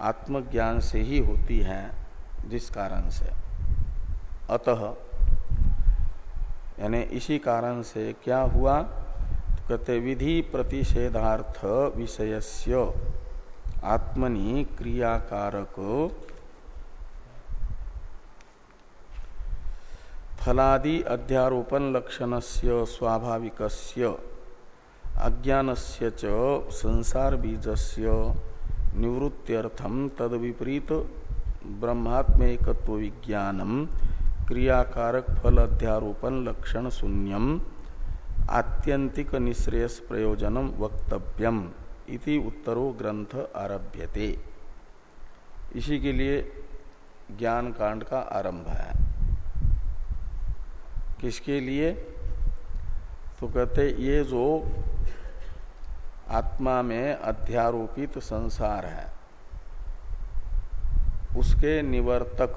आत्मज्ञान से ही होती है। जिस कारण से। अतः, यानी इसी कारण से क्या हुआ? कहते, विधि प्रतिषेधार्थ विषयस्य आत्मनि क्रियाकारक फलादि अध्यारोपण लक्षणस्य स्वाभाविकस्य अज्ञानस्य च संसार बीजस्य निवृत्त्यर्थम तद विपरीत ब्रह्मात्मेकत्व विज्ञानम क्रियाकारक फल अध्यारोपण लक्षण शून्यम आत्यंतिक निश्रेयस प्रयोजनम वक्तव्यम इति उत्तरो ग्रंथ आरभ्यते। इसी के लिए ज्ञान कांड का आरंभ है। किसके लिए? तो कहते ये जो आत्मा में अध्यारोपित संसार है उसके निवर्तक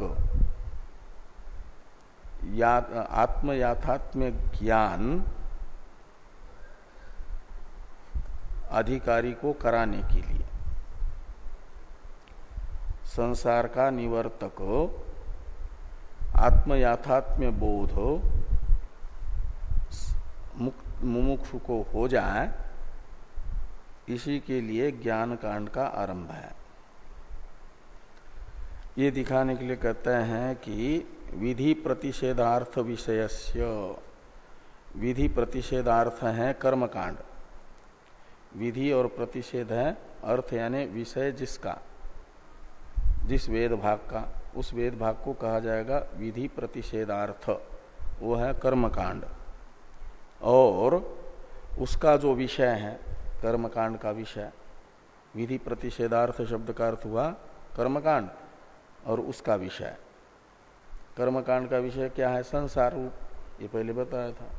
या, आत्म याथात्म्य ज्ञान अधिकारी को कराने के लिए। संसार का निवर्तक आत्मयाथात्म्य बोध मुमुक्षु को हो जाए इसी के लिए ज्ञान कांड का आरंभ है। ये दिखाने के लिए कहते हैं कि विधि प्रतिषेधार्थ विषयस्य। विधि प्रतिषेधार्थ है कर्मकांड। विधि और प्रतिषेध है अर्थ, यानी विषय जिसका, जिस वेद भाग का, उस वेद भाग को कहा जाएगा विधि प्रतिषेधार्थ। वो है कर्मकांड। और उसका जो विषय है, कर्मकांड का विषय, विधि प्रतिषेधार्थ शब्द का अर्थ हुआ कर्मकांड। और उसका विषय। कर्मकांड का विषय क्या है? संसार रूप। ये पहले बताया था।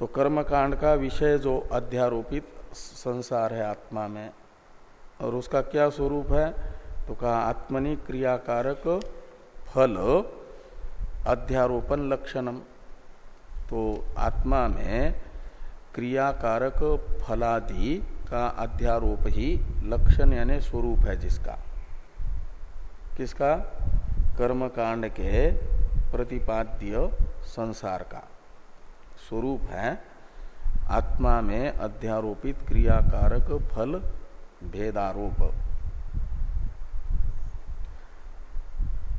तो कर्मकांड का विषय जो अध्यारोपित संसार है आत्मा में, और उसका क्या स्वरूप है? तो कहा, आत्मनि क्रियाकारक फल अध्यारोपण लक्षणम। तो आत्मा में क्रियाकारक फलादि का अध्यारोप ही लक्षण यानी स्वरूप है जिसका। किसका? कर्मकांड के प्रतिपाद्य संसार का। स्वरूप है, आत्मा में अध्यारोपित क्रियाकारक फल भेदारोप।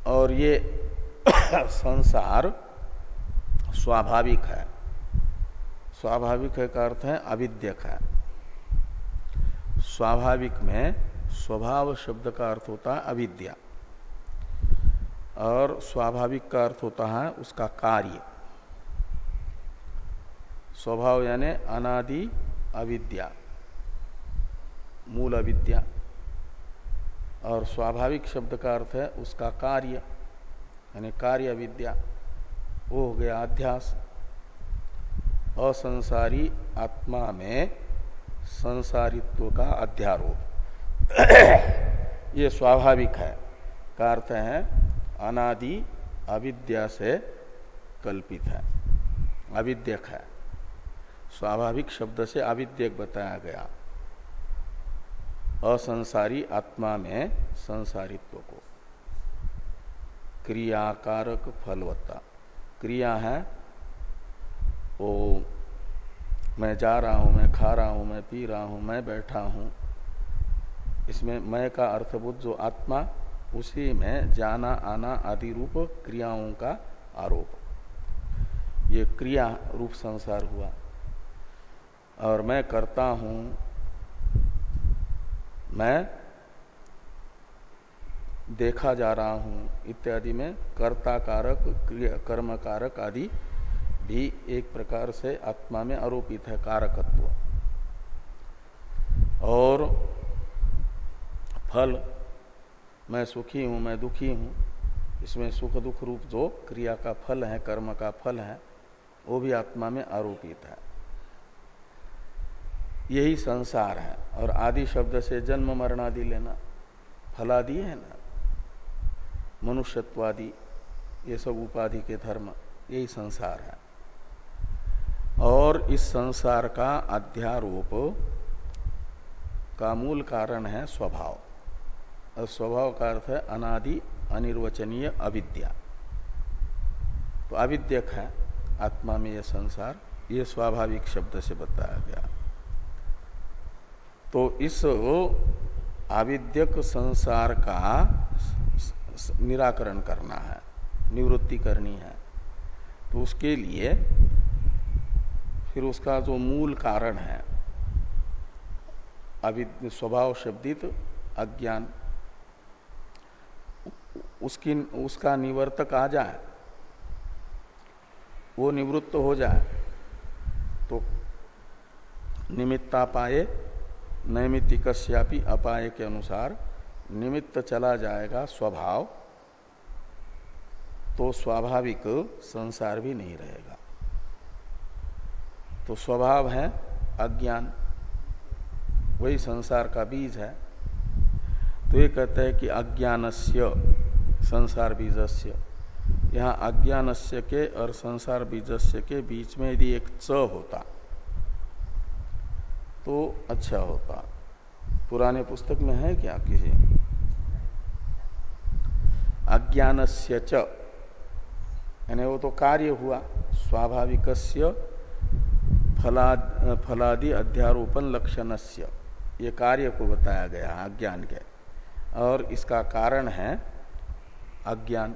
और ये संसार स्वाभाविक है। स्वाभाविक है का अर्थ है अविद्यक है। स्वाभाविक में स्वभाव शब्द का अर्थ होता है अविद्या। और स्वाभाविक का अर्थ होता है उसका कार्य। स्वभाव यानी अनादि अविद्या, मूल अविद्या। और स्वाभाविक शब्द का अर्थ है उसका कार्य, यानी कार्य विद्या वो हो गया अध्यास। असंसारी आत्मा में संसारित्व का अध्यारोप। ये स्वाभाविक है। का अर्थ है अनादि अविद्या से कल्पित है। अविद्यक है। स्वाभाविक शब्द से अविद्यक बताया गया। असंसारी आत्मा में संसारित्व को। क्रियाकारक फलवत्ता। क्रिया है वो मैं जा रहा हूँ, मैं खा रहा हूँ, मैं पी रहा हूँ, मैं बैठा हूँ। इसमें मैं का अर्थभूत जो आत्मा उसी में जाना, आना आदि रूप क्रियाओं का आरोप। ये क्रिया रूप संसार हुआ। और मैं करता हूँ, मैं देखा जा रहा हूँ, इत्यादि में कर्ता कारक क्रिया कर्म कारक आदि भी एक प्रकार से आत्मा में आरोपित है, कारकत्व। और फल मैं सुखी हूँ, मैं दुखी हूँ। इसमें सुख दुख रूप जो क्रिया का फल है, कर्म का फल है, वो भी आत्मा में आरोपित है। यही संसार है। और आदि शब्द से जन्म, मरण आदि लेना, फलादि है ना? मनुष्यत्वादि, ये सब उपाधि के धर्म, यही संसार है। और इस संसार का अध्यारोप का मूल कारण है स्वभाव। स्वभाव का अर्थ है अनादि, अनिर्वचनीय, अविद्या। तो अविद्यक है, आत्मा में यह संसार, ये स्वाभाविक शब्द से बताया गया। तो इस आविद्यक संसार का निराकरण करना है, निवृत्ति करनी है। तो उसके लिए फिर उसका जो मूल कारण है, अविद्य, स्वभाव शब्दित अज्ञान उसकी, उसका निवर्तक आ जाए, वो निवृत्त हो जाए तो निमित्तापाए नैमित्तिकस्यापि अपाय के अनुसार निमित्त चला जाएगा स्वभाव तो स्वाभाविक संसार भी नहीं रहेगा। तो स्वभाव है अज्ञान, वही संसार का बीज है। तो ये कहते हैं कि अज्ञानस्य संसार बीजस्य यहाँ अज्ञानस्य के और संसार बीजस्य के बीच में यदि एक च होता तो अच्छा होता। पुराने पुस्तक में है क्या किसी? अज्ञानस्य च। यानी वो तो कार्य हुआ स्वाभाविक फला फलादि अध्यारोपण लक्षणस्य। ये कार्य को बताया गया, अज्ञान के। और इसका कारण है अज्ञान।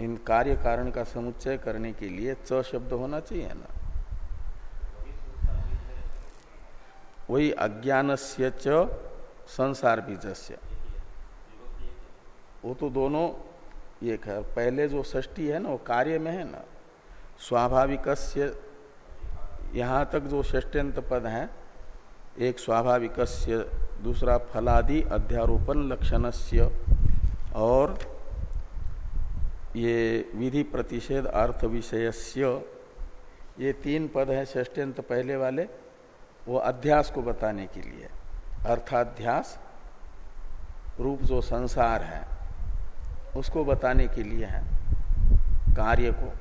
इन कार्य कारण का समुच्चय करने के लिए च शब्द होना चाहिए ना। वही अज्ञान से च संसार बीजस्य। वो तो दोनों एक है। पहले जो षष्टी है ना, वो कार्य में है ना। स्वाभाविक यहाँ तक जो षष्ट्यंत पद है, एक स्वाभाविक दूसरा फलादि अध्यारोपण लक्षणस्य। और ये विधि प्रतिषेध अर्थ विषयस्य, ये तीन पद है षष्ट्यंत पहले वाले, वो अध्यास को बताने के लिए। अर्थाध्यास, रूप जो संसार है, उसको बताने के लिए है कार्य को।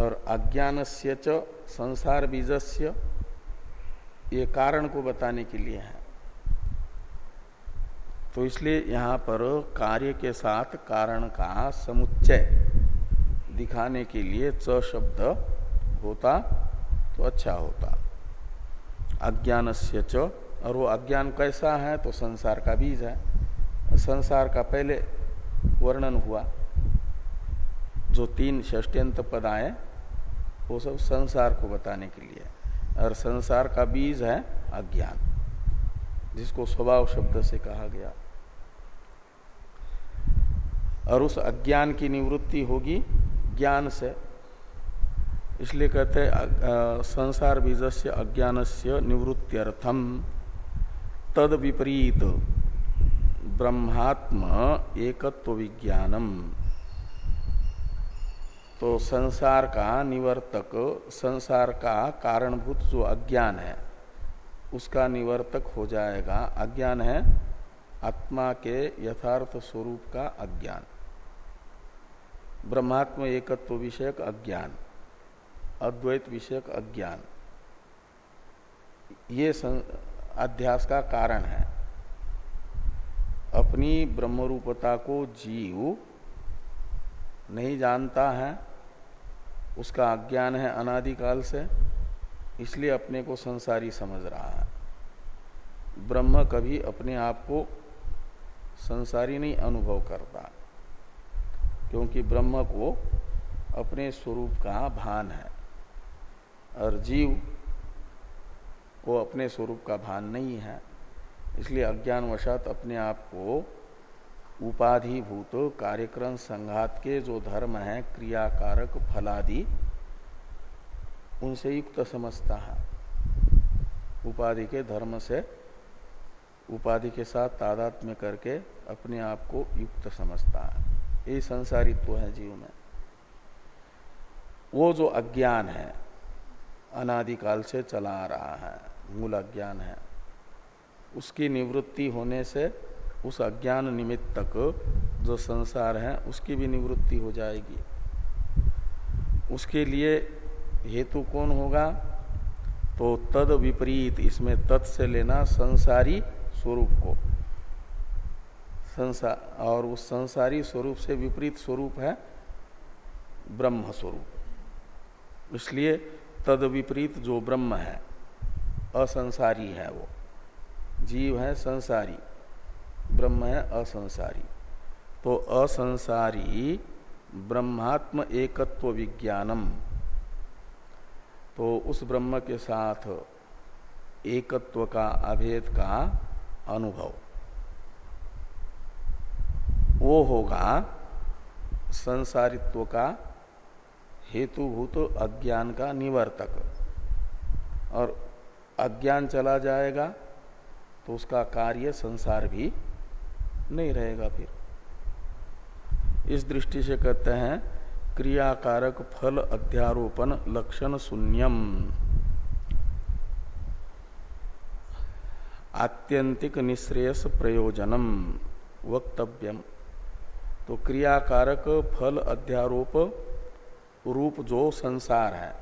और अज्ञान से च संसार बीजस्य, ये कारण को बताने के लिए है। तो इसलिए यहाँ पर कार्य के साथ कारण का समुच्चय दिखाने के लिए च शब्द होता तो अच्छा होता। अज्ञान से च, और वो अज्ञान कैसा है तो संसार का बीज है। संसार का पहले वर्णन हुआ। जो तीन षष्ट्यंत पद आए वो सब संसार को बताने के लिए। और संसार का बीज है अज्ञान, जिसको स्वभाव शब्द से कहा गया। और उस अज्ञान की निवृत्ति होगी ज्ञान से। इसलिए कहते हैं संसार बीज से अज्ञान से निवृत्त्यर्थम। तद विपरीत। ब्रह्मात्म एकत्व विज्ञानम। तो संसार का निवर्तक, संसार का कारणभूत जो अज्ञान है, उसका निवर्तक हो जाएगा। अज्ञान है आत्मा के यथार्थ स्वरूप का अज्ञान। ब्रह्मात्म एकत्व विषयक अज्ञान, अद्वैत विषयक अज्ञान। ये अध्यास का कारण है। अपनी ब्रह्मरूपता को जीव नहीं जानता है, उसका अज्ञान है अनादिकाल से, इसलिए अपने को संसारी समझ रहा है। ब्रह्म कभी अपने आप को संसारी नहीं, अनुभव करता। क्योंकि ब्रह्म को अपने स्वरूप का भान है। और जीव को अपने स्वरूप का भान नहीं है। इसलिए अज्ञान वशात अपने आप को उपाधिभूत कार्यक्रम संघात के जो धर्म है, क्रियाकारक, फलादि, उनसे युक्त समझता है। उपाधि के धर्म से उपाधि के साथ तादात में करके अपने आप को युक्त समझता है। यही संसारित्व है जीव में। वो जो अज्ञान है, अनादिकाल से चला आ रहा है, मूल अज्ञान है, उसकी निवृत्ति होने से उस अज्ञान निमित्त तक जो संसार है, उसकी भी निवृत्ति हो जाएगी। उसके लिए हेतु कौन होगा? तो तद विपरीत, इसमें तत् से लेना संसारी स्वरूप को। संसार और उस संसारी स्वरूप से विपरीत स्वरूप है ब्रह्म स्वरूप। इसलिए तद विपरीत जो ब्रह्म है, असंसारी है वो। जीव है संसारी, ब्रह्म है असंसारी। तो असंसारी ब्रह्मात्म एकत्व विज्ञानम। तो उस ब्रह्म के साथ एकत्व का अभेद का अनुभव। वो होगा संसारित्व का हेतुभूत अज्ञान का निवर्तक। और अज्ञान चला जाएगा तो उसका कार्य संसार भी नहीं रहेगा फिर। इस दृष्टि से कहते हैं, क्रियाकारक फल अध्यारोपण लक्षण शून्यम। आत्यंतिक निश्रेयस प्रयोजनम वक्तव्यम। तो क्रियाकारक फल अध्यारोप रूप जो संसार है,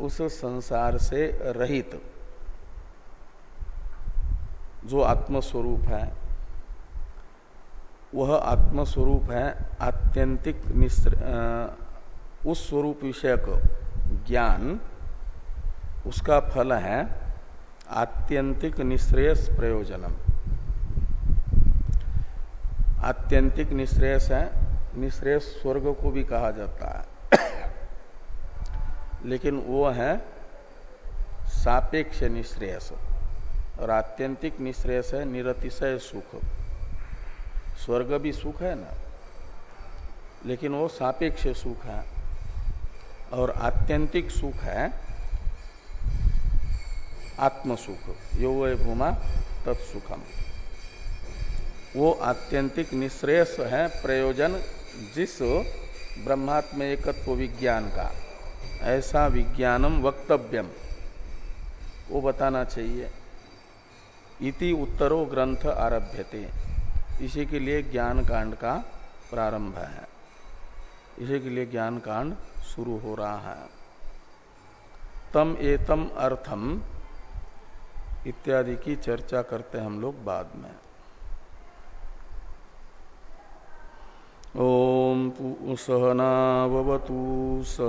उस संसार से रहित जो आत्मस्वरूप है, वह आत्मस्वरूप है आत्यंतिक उस स्वरूप विषयक ज्ञान, उसका फल है आत्यंतिक निश्रेयस प्रयोजनम। आत्यंतिक निश्रेयस है। निश्रेयस स्वर्ग को भी कहा जाता है। लेकिन वो है सापेक्ष निश्रेयस। और आत्यंतिक निश्रेयस है निरतिशय सुख। स्वर्ग भी सुख है ना? लेकिन वो सापेक्ष सुख है। और आत्यंतिक सुख है आत्मसुख। यो वो भूमा तत्सुखम। वो आत्यंतिक निश्रेयस है प्रयोजन जिस ब्रह्मात्म एकत्व विज्ञान का। ऐसा विज्ञानम वक्तव्यम। वो बताना चाहिए। इति उत्तरो ग्रंथ आरभ्यते। इसी के लिए ज्ञान कांड का प्रारंभ है। इसी के लिए ज्ञान कांड शुरू हो रहा है। तम एतम अर्थम इत्यादि की चर्चा करते हम लोग बाद में। ओम सहनावतु सह